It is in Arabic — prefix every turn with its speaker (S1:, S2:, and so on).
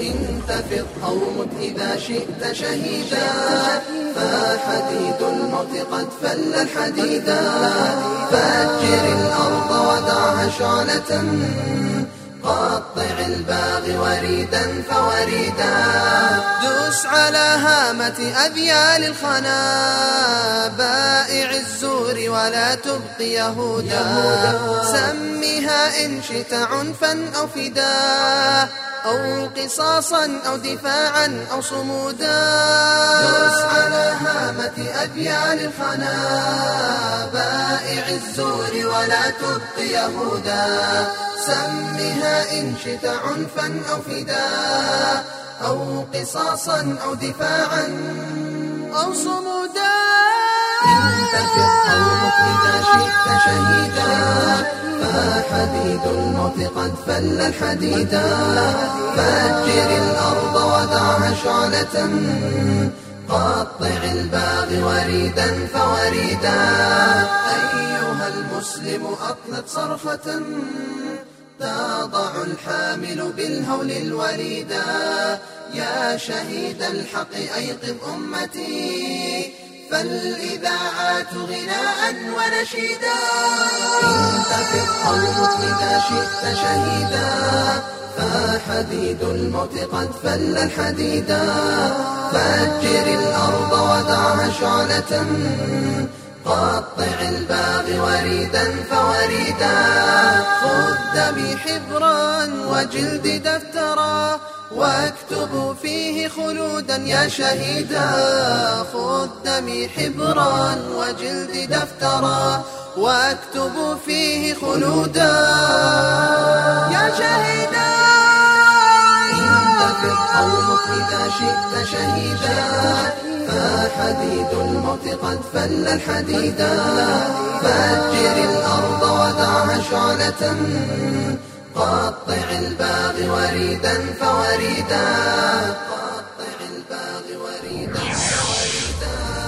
S1: انتفض أو مت إذا شئت شهيدا فحديد الموت قد فل الحديدا. فجر الأرض ودعها شعلة قطع الباغي وريدا فوريدا. دوس على هامة أذيال الخنا بائع الزور ولا تبقي يهودا. سمها إن شئت عنفا أو فدا. أو قصاصا أو دفاعا أو صمودا. دوس على هامة أذيال الخنا بائع الزور ولا تبقي يهودا. سمها إن شئت عنفا أو فداء أو قصاصا أو دفاعا أو صمودا. انتفض قومك فحديد الموت قد فل الحديدا فجر الأرض ودعها شعلة. قطع الباغي وريدا فوريدا. أيها المسلم أطلق صرخة تضع الحامل بالهول الوريدا يا شهيد الحق أيقظ أمتي. فالإذاعات غناء ونشيدا. انتفض قومك إذا شئت شهيدا فحديد الموت قد فل الحديدا فجر الأرض ودعها شعلة قطع الباغي وريدا فوريدا. خذ دمي حبرا وجلد دفترا واكتب فيه خلودا يا شهيدا. خذ دمي حبرا وجلد دفترا وأكتب فيه خلودا. يا شهيدا. انت في القوم إذا شئت شهيدا. فحديد الموت قد فل الحديدا فجر الأرض ودع شعلة. قطع الباغ وريدا فوريدا. قطع الباغ وريدا فوريدا.